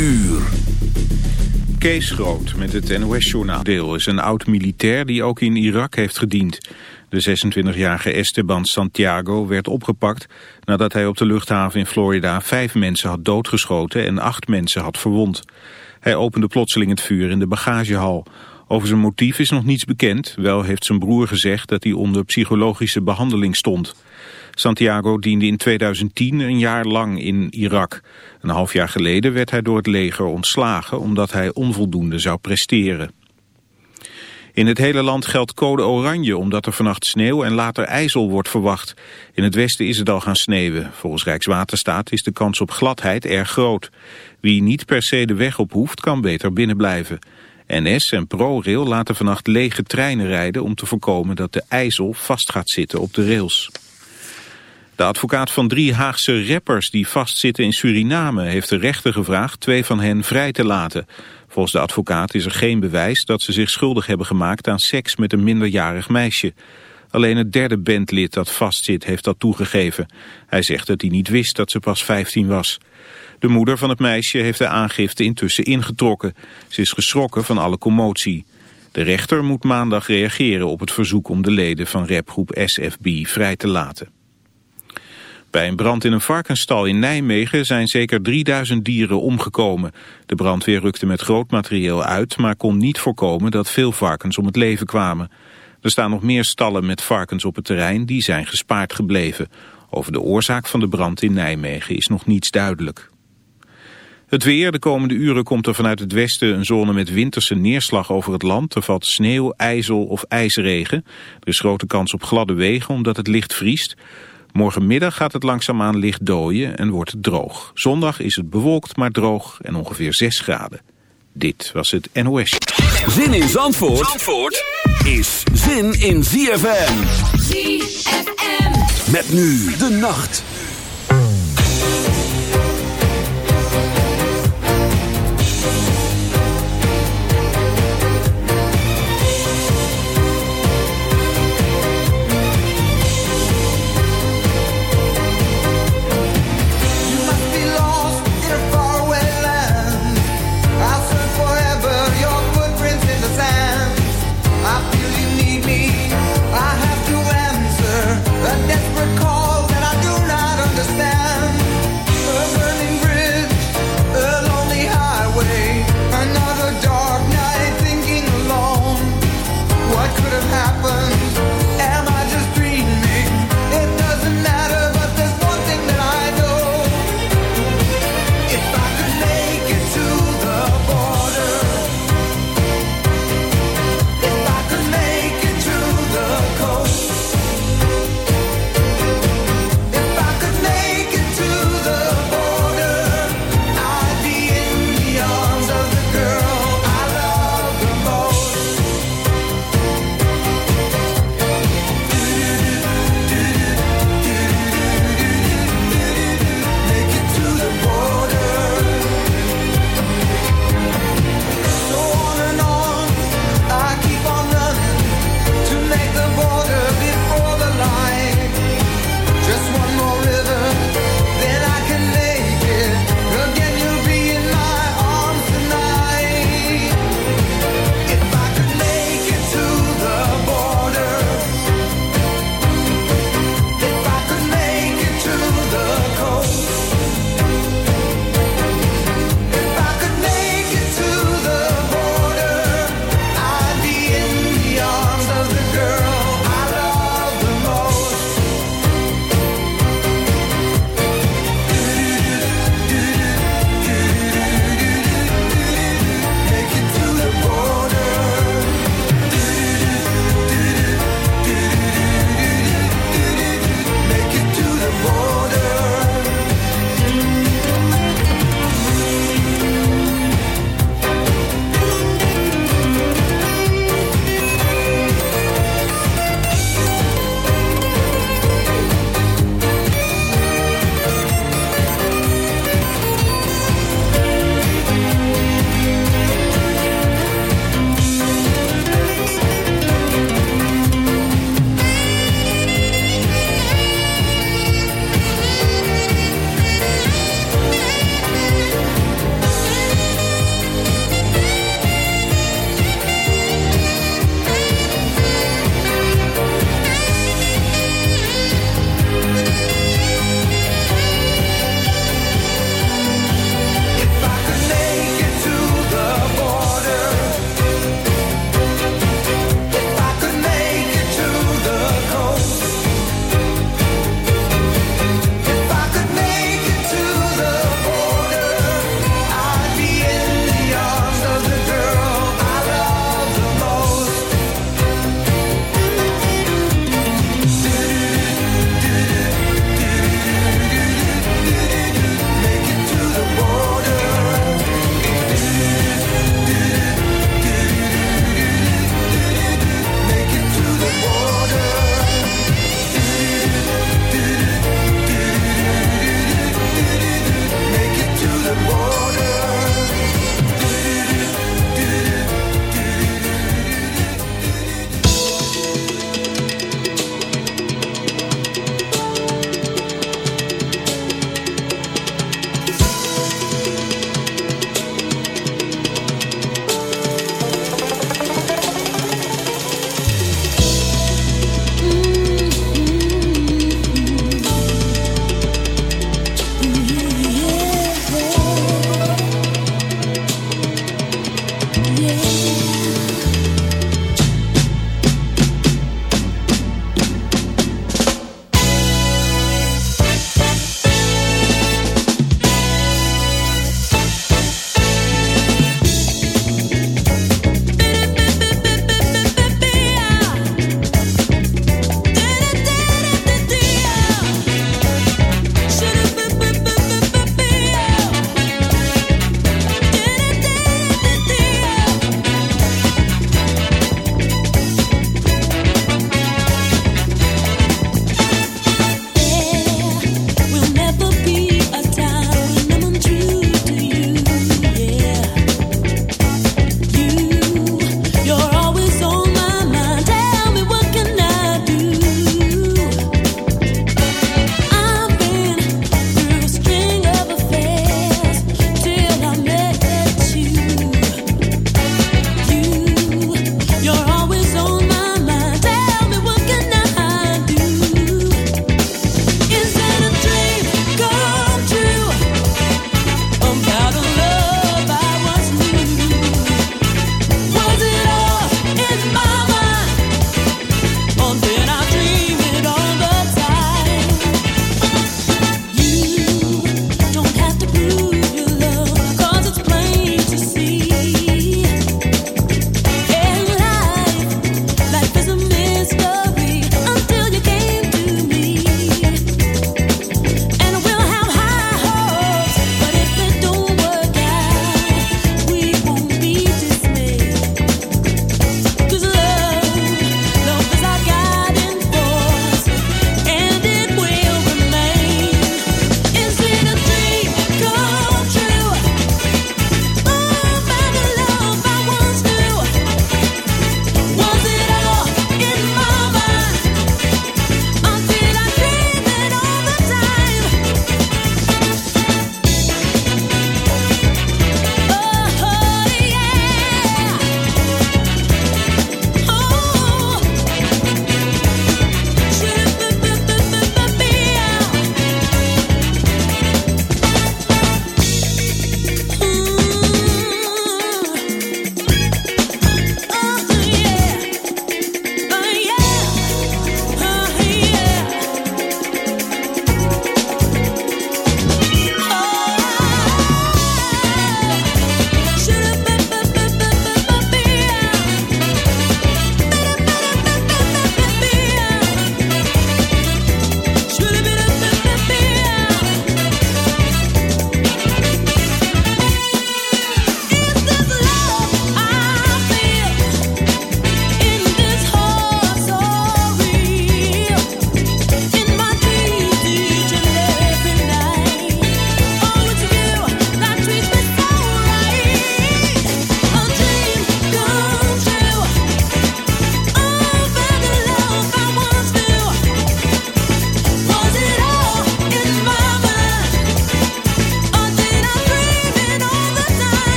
uur. Kees Groot met het NOS-journaal deel is een oud-militair die ook in Irak heeft gediend. De 26-jarige Esteban Santiago werd opgepakt nadat hij op de luchthaven in Florida vijf mensen had doodgeschoten en acht mensen had verwond. Hij opende plotseling het vuur in de bagagehal. Over zijn motief is nog niets bekend. Wel heeft zijn broer gezegd dat hij onder psychologische behandeling stond. Santiago diende in 2010 een jaar lang in Irak. Een half jaar geleden werd hij door het leger ontslagen omdat hij onvoldoende zou presteren. In het hele land geldt code oranje omdat er vannacht sneeuw en later ijzel wordt verwacht. In het westen is het al gaan sneeuwen. Volgens Rijkswaterstaat is de kans op gladheid erg groot. Wie niet per se de weg op hoeft kan beter binnen blijven. NS en ProRail laten vannacht lege treinen rijden om te voorkomen dat de ijzel vast gaat zitten op de rails. De advocaat van drie Haagse rappers die vastzitten in Suriname heeft de rechter gevraagd twee van hen vrij te laten. Volgens de advocaat is er geen bewijs dat ze zich schuldig hebben gemaakt aan seks met een minderjarig meisje. Alleen het derde bandlid dat vastzit heeft dat toegegeven. Hij zegt dat hij niet wist dat ze pas 15 was. De moeder van het meisje heeft de aangifte intussen ingetrokken. Ze is geschrokken van alle commotie. De rechter moet maandag reageren op het verzoek om de leden van rapgroep SFB vrij te laten. Bij een brand in een varkensstal in Nijmegen zijn zeker 3000 dieren omgekomen. De brandweer rukte met groot materieel uit, maar kon niet voorkomen dat veel varkens om het leven kwamen. Er staan nog meer stallen met varkens op het terrein, die zijn gespaard gebleven. Over de oorzaak van de brand in Nijmegen is nog niets duidelijk. Het weer, de komende uren komt er vanuit het westen een zone met winterse neerslag over het land. Er valt sneeuw, ijzel of ijsregen. Er is grote kans op gladde wegen omdat het licht vriest. Morgenmiddag gaat het langzaamaan licht dooien en wordt het droog. Zondag is het bewolkt maar droog en ongeveer 6 graden. Dit was het NOS. Zin in Zandvoort, Zandvoort is zin in ZFM. ZFM. Met nu de nacht.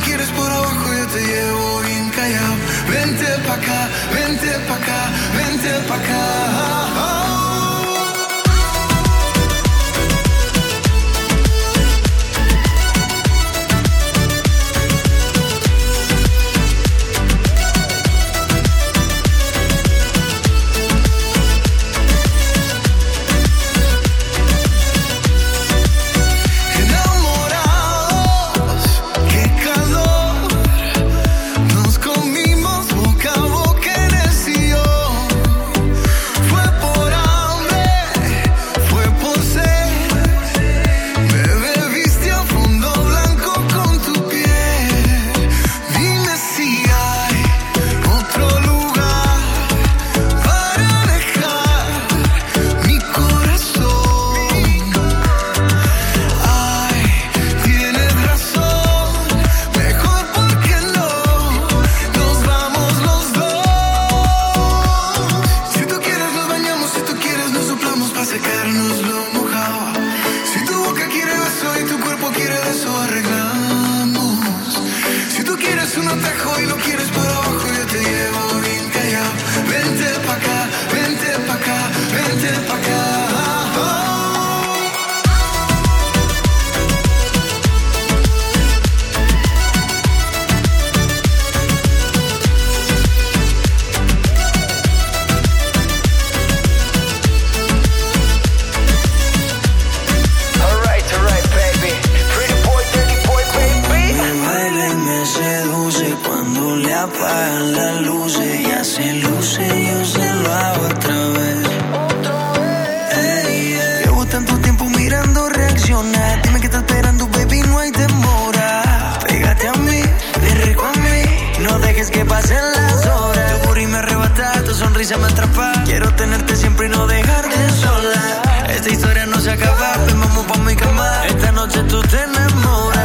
quieres por abajo, yo te llevo bien callado. Vente pa' acá, vente pa' acá, vente pa' acá. sonrisa me atrapa. Quiero tenerte siempre y no dejarte sola. Esta historia no se acaba, pues vamos pa' mi cama. Esta noche tú te enamoras.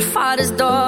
father's door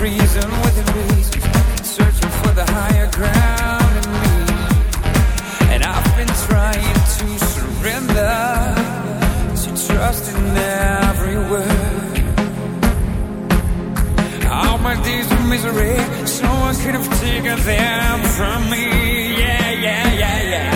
reason within reason, searching for the higher ground in me. And I've been trying to surrender, to trust in every word. All my days of misery, someone could have taken them from me. Yeah, yeah, yeah, yeah.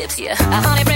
hips, yeah. I honey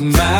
my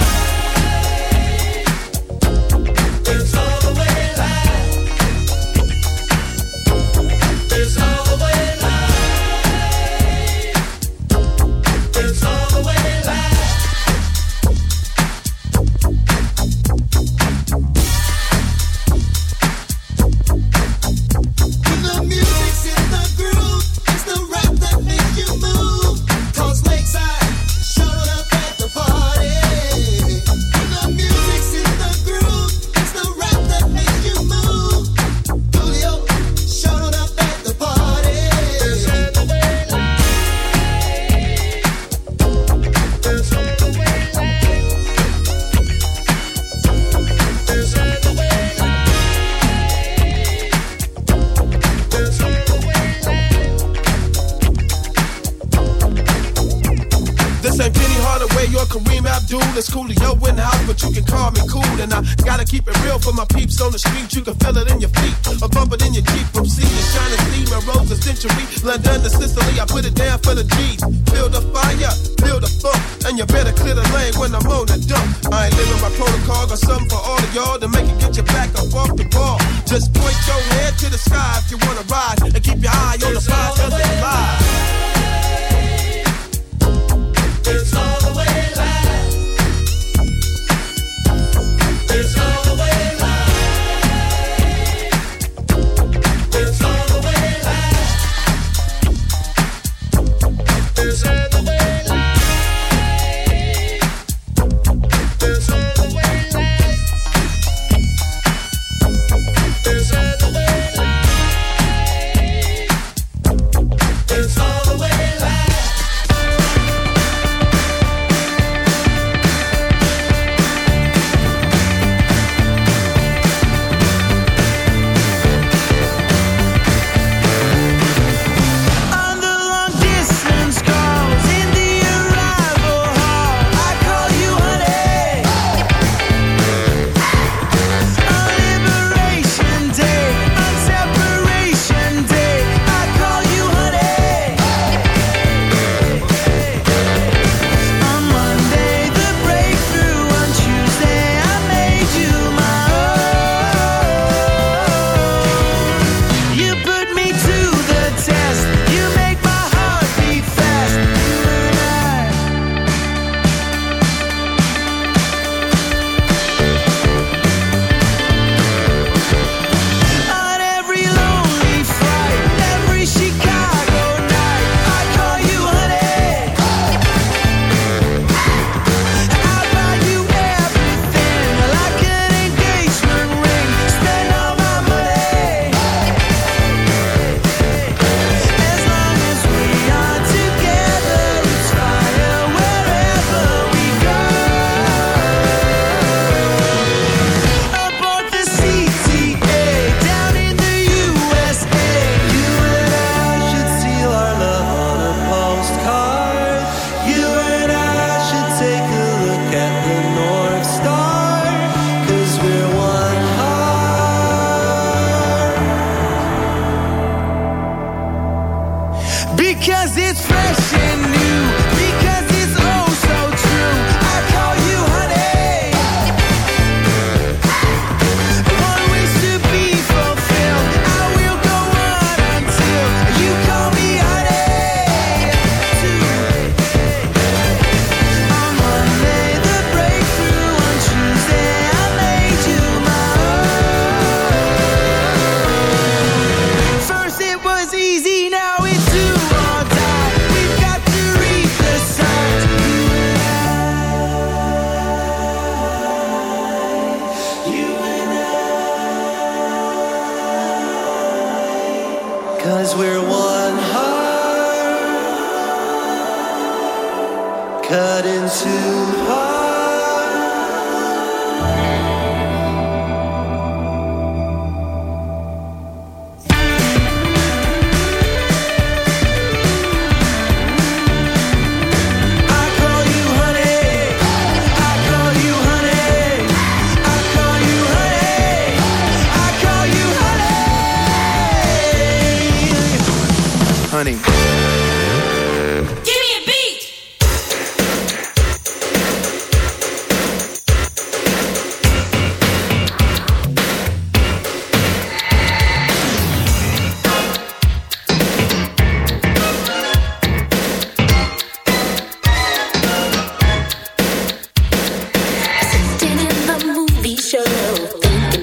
You can feel it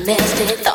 invested.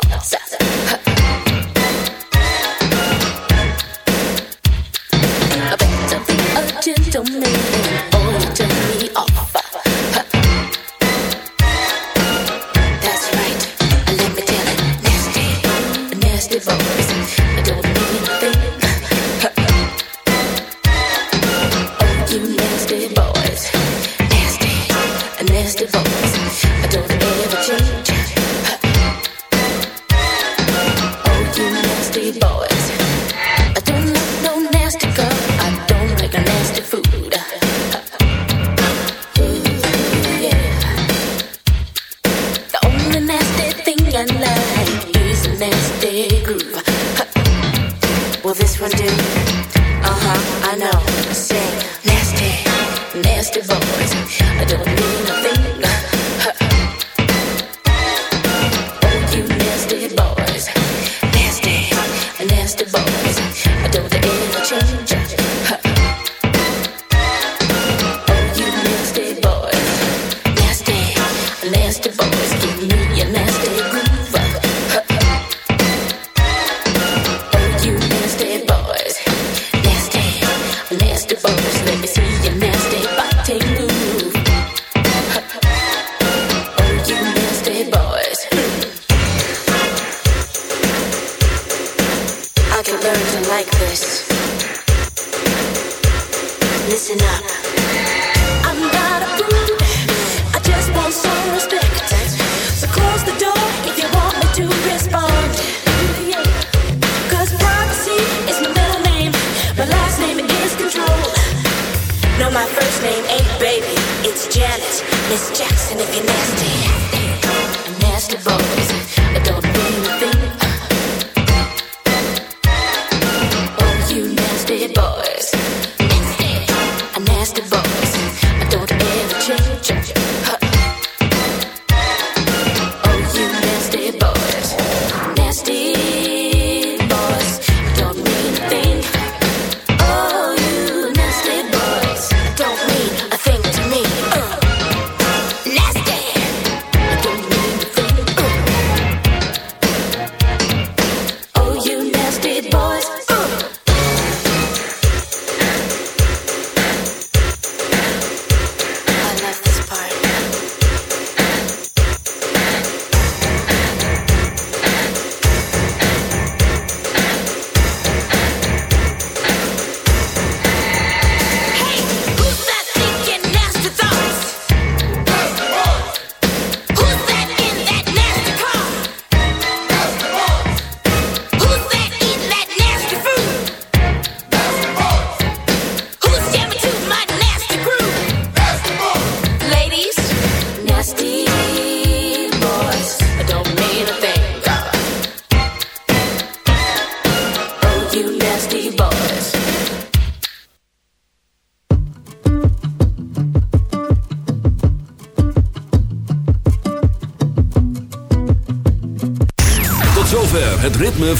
No, my first name ain't baby, it's Janet. Miss Jackson if you're nasty. Nasty boys.